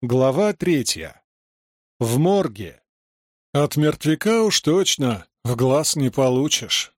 Глава третья. В морге. От мертвяка уж точно в глаз не получишь.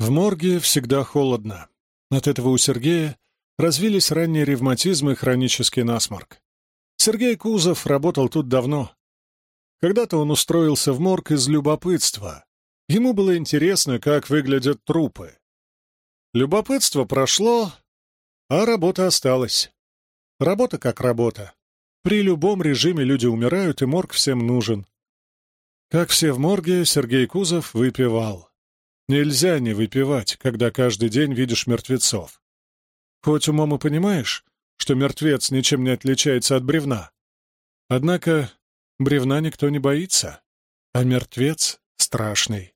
В морге всегда холодно. От этого у Сергея развились ранний ревматизм и хронический насморк. Сергей Кузов работал тут давно. Когда-то он устроился в морг из любопытства. Ему было интересно, как выглядят трупы. Любопытство прошло, а работа осталась. Работа как работа. При любом режиме люди умирают, и морг всем нужен. Как все в морге, Сергей Кузов выпивал. Нельзя не выпивать, когда каждый день видишь мертвецов. Хоть умом и понимаешь, что мертвец ничем не отличается от бревна. Однако бревна никто не боится, а мертвец страшный.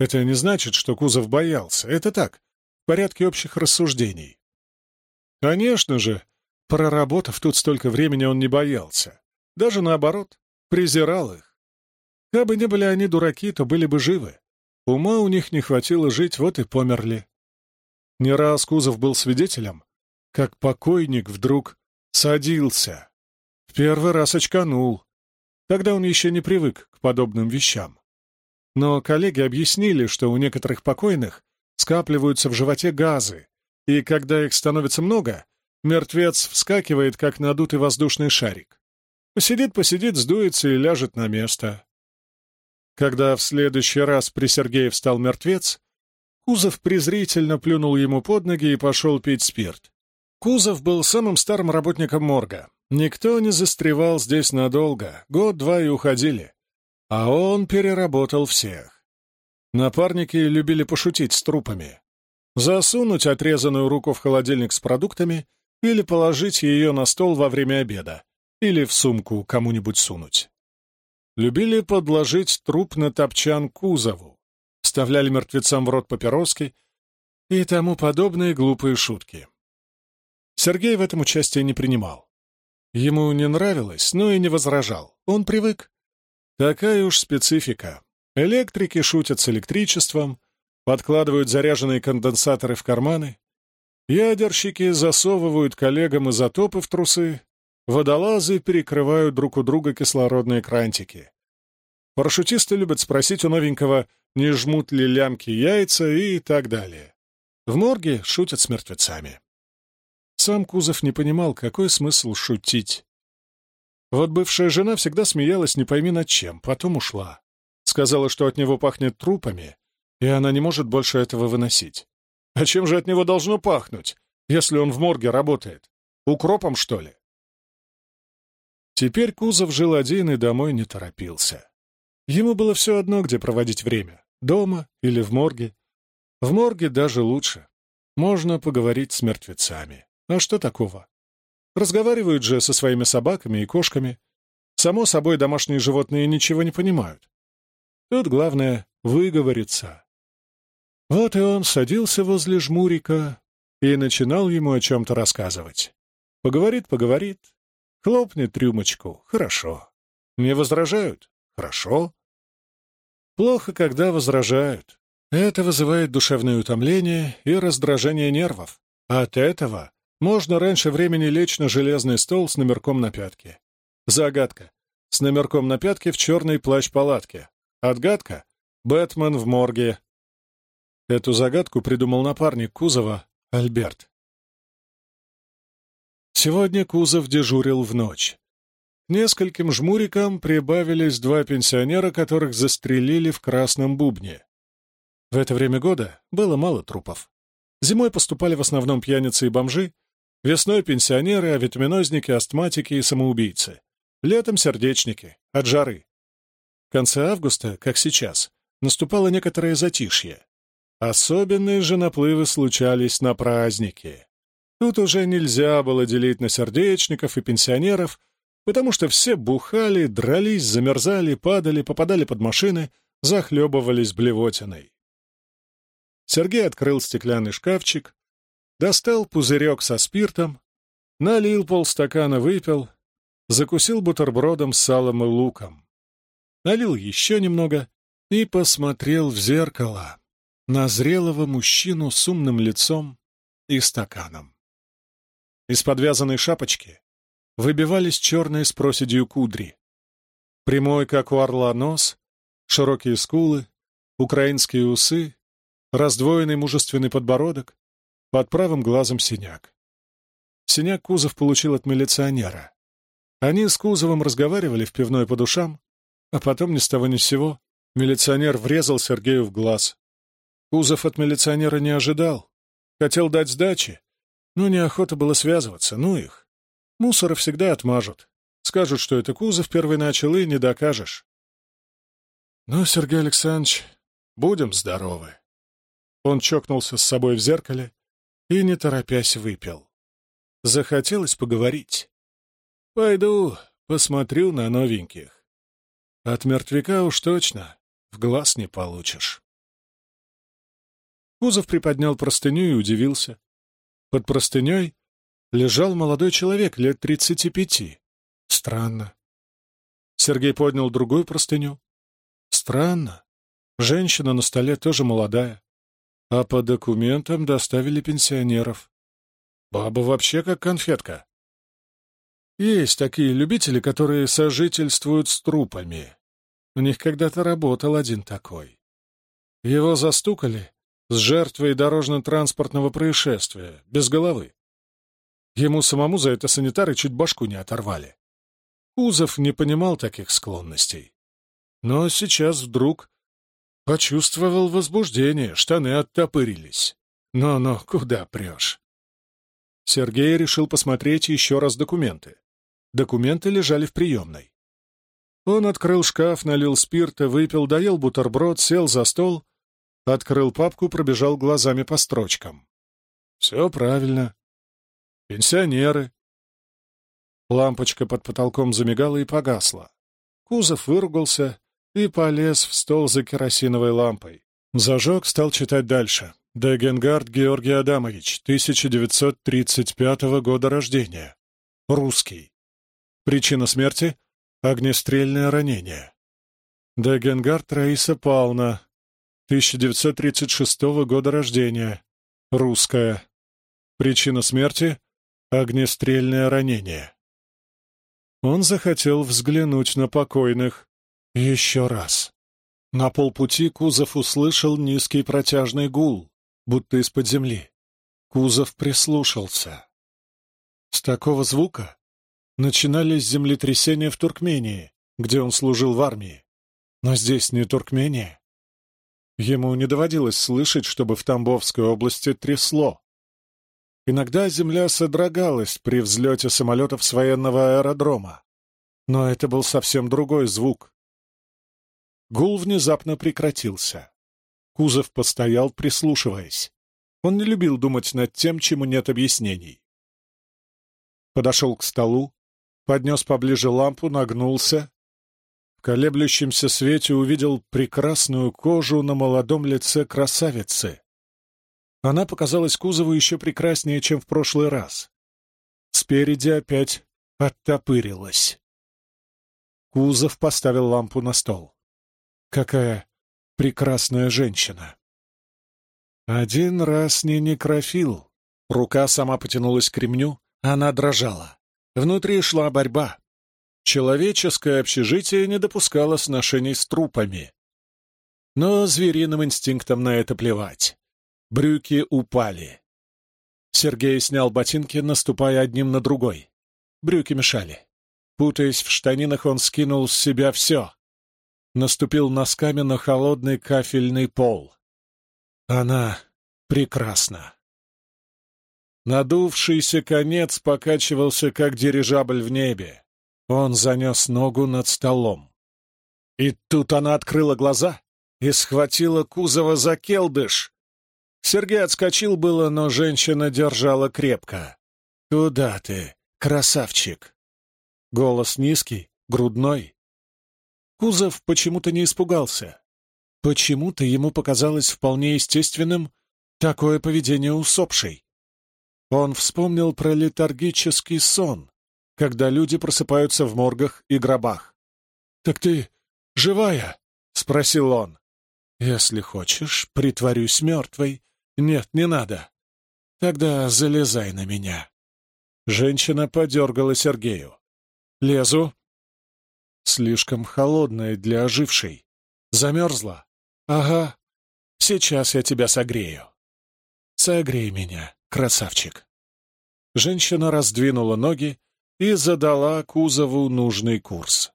Это не значит, что Кузов боялся. Это так, в порядке общих рассуждений. Конечно же, Проработав тут столько времени, он не боялся. Даже наоборот, презирал их. Кабы не были они дураки, то были бы живы. Ума у них не хватило жить, вот и померли. Не раз Кузов был свидетелем, как покойник вдруг садился. В первый раз очканул. Тогда он еще не привык к подобным вещам. Но коллеги объяснили, что у некоторых покойных скапливаются в животе газы, и когда их становится много, Мертвец вскакивает, как надутый воздушный шарик. Посидит-посидит, сдуется и ляжет на место. Когда в следующий раз при Сергее встал мертвец, Кузов презрительно плюнул ему под ноги и пошел пить спирт. Кузов был самым старым работником морга. Никто не застревал здесь надолго, год-два и уходили. А он переработал всех. Напарники любили пошутить с трупами. Засунуть отрезанную руку в холодильник с продуктами — или положить ее на стол во время обеда, или в сумку кому-нибудь сунуть. Любили подложить труп на топчан кузову, вставляли мертвецам в рот папироски и тому подобные глупые шутки. Сергей в этом участие не принимал. Ему не нравилось, но и не возражал. Он привык. Такая уж специфика. Электрики шутят с электричеством, подкладывают заряженные конденсаторы в карманы, Ядерщики засовывают коллегам изотопы в трусы, водолазы перекрывают друг у друга кислородные крантики. Парашютисты любят спросить у новенького, не жмут ли лямки яйца и так далее. В морге шутят с мертвецами. Сам Кузов не понимал, какой смысл шутить. Вот бывшая жена всегда смеялась не пойми над чем, потом ушла. Сказала, что от него пахнет трупами, и она не может больше этого выносить. А чем же от него должно пахнуть, если он в морге работает? Укропом, что ли? Теперь Кузов жил один и домой не торопился. Ему было все одно, где проводить время — дома или в морге. В морге даже лучше. Можно поговорить с мертвецами. А что такого? Разговаривают же со своими собаками и кошками. Само собой, домашние животные ничего не понимают. Тут главное — выговориться. Вот и он садился возле жмурика и начинал ему о чем-то рассказывать. Поговорит, поговорит, хлопнет рюмочку. Хорошо. Не возражают? Хорошо. Плохо, когда возражают. Это вызывает душевное утомление и раздражение нервов. от этого можно раньше времени лечь на железный стол с номерком на пятке. Загадка. С номерком на пятке в черной плащ-палатке. Отгадка. Бэтмен в морге. Эту загадку придумал напарник Кузова, Альберт. Сегодня Кузов дежурил в ночь. Нескольким жмурикам прибавились два пенсионера, которых застрелили в красном бубне. В это время года было мало трупов. Зимой поступали в основном пьяницы и бомжи, весной пенсионеры, авитаминозники, астматики и самоубийцы. Летом сердечники, от жары. В конце августа, как сейчас, наступало некоторое затишье. Особенные же наплывы случались на праздники. Тут уже нельзя было делить на сердечников и пенсионеров, потому что все бухали, дрались, замерзали, падали, попадали под машины, захлебывались блевотиной. Сергей открыл стеклянный шкафчик, достал пузырек со спиртом, налил полстакана, выпил, закусил бутербродом с салом и луком. Налил еще немного и посмотрел в зеркало на зрелого мужчину с умным лицом и стаканом. Из подвязанной шапочки выбивались черные с проседью кудри. Прямой, как у орла, нос, широкие скулы, украинские усы, раздвоенный мужественный подбородок, под правым глазом синяк. Синяк Кузов получил от милиционера. Они с Кузовым разговаривали в пивной по душам, а потом ни с того ни с сего милиционер врезал Сергею в глаз. Кузов от милиционера не ожидал. Хотел дать сдачи, но неохота было связываться, ну их. Мусора всегда отмажут. Скажут, что это Кузов первый начал, и не докажешь. Ну, Сергей Александрович, будем здоровы. Он чокнулся с собой в зеркале и, не торопясь, выпил. Захотелось поговорить. Пойду посмотрю на новеньких. От мертвяка уж точно в глаз не получишь. Кузов приподнял простыню и удивился. Под простыней лежал молодой человек лет тридцати пяти. Странно. Сергей поднял другую простыню. Странно. Женщина на столе тоже молодая. А по документам доставили пенсионеров. Баба вообще как конфетка. Есть такие любители, которые сожительствуют с трупами. У них когда-то работал один такой. Его застукали с жертвой дорожно-транспортного происшествия, без головы. Ему самому за это санитары чуть башку не оторвали. Кузов не понимал таких склонностей. Но сейчас вдруг почувствовал возбуждение, штаны оттопырились. Но-но, куда прешь? Сергей решил посмотреть еще раз документы. Документы лежали в приемной. Он открыл шкаф, налил спирта, выпил, доел бутерброд, сел за стол, открыл папку, пробежал глазами по строчкам. Все правильно. Пенсионеры. Лампочка под потолком замигала и погасла. Кузов выругался и полез в стол за керосиновой лампой. Зажег, стал читать дальше. Дегенгард Георгий Адамович, 1935 года рождения. Русский. Причина смерти — огнестрельное ранение. Дегенгард Раиса Павловна, 1936 года рождения. Русская. Причина смерти — огнестрельное ранение. Он захотел взглянуть на покойных еще раз. На полпути Кузов услышал низкий протяжный гул, будто из-под земли. Кузов прислушался. С такого звука начинались землетрясения в Туркмении, где он служил в армии. Но здесь не Туркмения. Ему не доводилось слышать, чтобы в Тамбовской области трясло. Иногда земля содрогалась при взлете самолетов с военного аэродрома. Но это был совсем другой звук. Гул внезапно прекратился. Кузов постоял, прислушиваясь. Он не любил думать над тем, чему нет объяснений. Подошел к столу, поднес поближе лампу, нагнулся. В колеблющемся свете увидел прекрасную кожу на молодом лице красавицы. Она показалась кузову еще прекраснее, чем в прошлый раз. Спереди опять оттопырилась. Кузов поставил лампу на стол. Какая прекрасная женщина. Один раз не некрофил. Рука сама потянулась к ремню, она дрожала. Внутри шла борьба. Человеческое общежитие не допускало сношений с трупами. Но звериным инстинктом на это плевать. Брюки упали. Сергей снял ботинки, наступая одним на другой. Брюки мешали. Путаясь в штанинах, он скинул с себя все наступил носками на холодный кафельный пол. Она прекрасна. Надувшийся конец покачивался, как дирижабль в небе. Он занес ногу над столом. И тут она открыла глаза и схватила кузова за келдыш. Сергей отскочил было, но женщина держала крепко. «Куда ты, красавчик?» Голос низкий, грудной, Кузов почему-то не испугался. Почему-то ему показалось вполне естественным такое поведение усопшей. Он вспомнил про летаргический сон, когда люди просыпаются в моргах и гробах. «Так ты живая?» — спросил он. «Если хочешь, притворюсь мертвой. Нет, не надо. Тогда залезай на меня». Женщина подергала Сергею. «Лезу». Слишком холодная для ожившей. Замерзла? Ага. Сейчас я тебя согрею. Согрей меня, красавчик. Женщина раздвинула ноги и задала кузову нужный курс.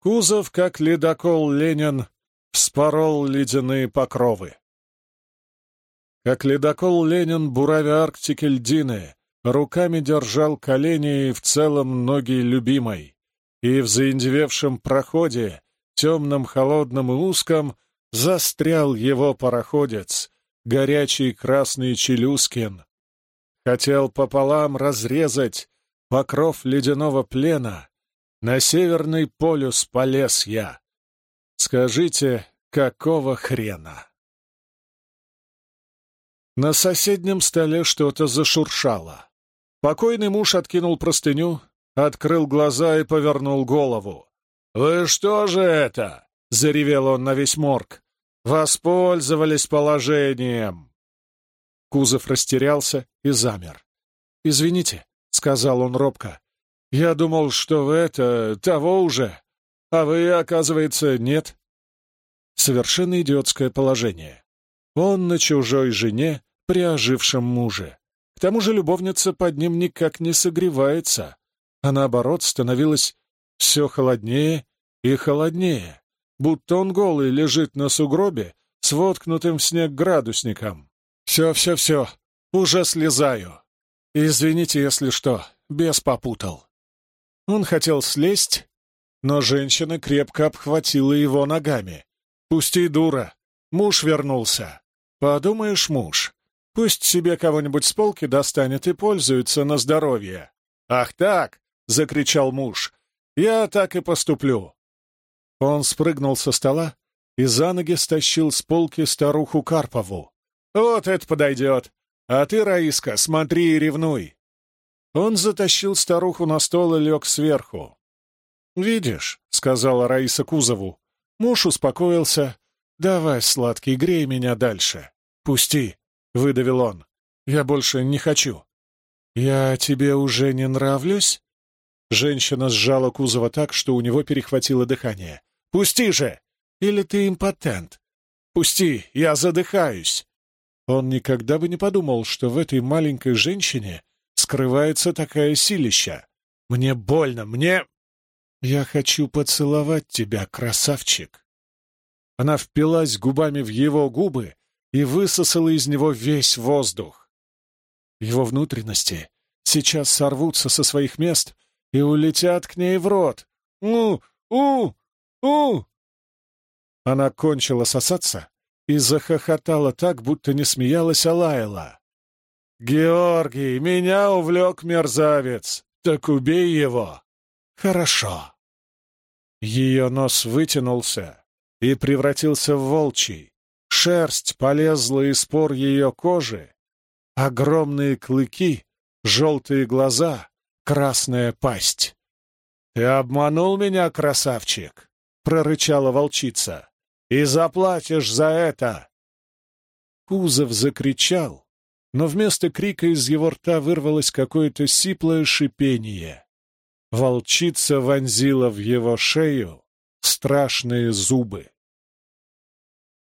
Кузов, как ледокол Ленин, вспорол ледяные покровы. Как ледокол Ленин, буравя Арктики льдины, руками держал колени и в целом ноги любимой, и в заиндевевшем проходе, темном, холодном и узком, застрял его пароходец, горячий красный Челюскин. Хотел пополам разрезать покров ледяного плена, на Северный полюс полез я. Скажите, какого хрена? На соседнем столе что-то зашуршало. Покойный муж откинул простыню, открыл глаза и повернул голову. «Вы что же это?» — заревел он на весь морг. «Воспользовались положением!» Кузов растерялся и замер. «Извините», — сказал он робко. «Я думал, что вы это... того уже, а вы, оказывается, нет». Совершенно идиотское положение. Он на чужой жене, при ожившем муже. К тому же любовница под ним никак не согревается, а наоборот становилась все холоднее и холоднее, будто он голый лежит на сугробе с воткнутым в снег градусником. «Все, все, все, уже слезаю. Извините, если что, бес попутал». Он хотел слезть, но женщина крепко обхватила его ногами. «Пусти, дура, муж вернулся». «Подумаешь, муж, Пусть себе кого-нибудь с полки достанет и пользуется на здоровье. «Ах так!» — закричал муж. «Я так и поступлю». Он спрыгнул со стола и за ноги стащил с полки старуху Карпову. «Вот это подойдет! А ты, Раиска, смотри и ревнуй!» Он затащил старуху на стол и лег сверху. «Видишь», — сказала Раиса Кузову, — муж успокоился. «Давай, сладкий, грей меня дальше. Пусти, — выдавил он. «Я больше не хочу». «Я тебе уже не нравлюсь?» Женщина сжала кузова так, что у него перехватило дыхание. «Пусти же! Или ты импотент? Пусти, я задыхаюсь!» Он никогда бы не подумал, что в этой маленькой женщине скрывается такая силища. «Мне больно, мне...» «Я хочу поцеловать тебя, красавчик!» Она впилась губами в его губы, и высосала из него весь воздух. Его внутренности сейчас сорвутся со своих мест и улетят к ней в рот. «У! У! У!» Она кончила сосаться и захохотала так, будто не смеялась, а лаяла. «Георгий, меня увлек мерзавец! Так убей его!» «Хорошо!» Ее нос вытянулся и превратился в волчий, Шерсть полезла из пор ее кожи. Огромные клыки, желтые глаза, красная пасть. «Ты обманул меня, красавчик!» — прорычала волчица. «И заплатишь за это!» Кузов закричал, но вместо крика из его рта вырвалось какое-то сиплое шипение. Волчица вонзила в его шею страшные зубы.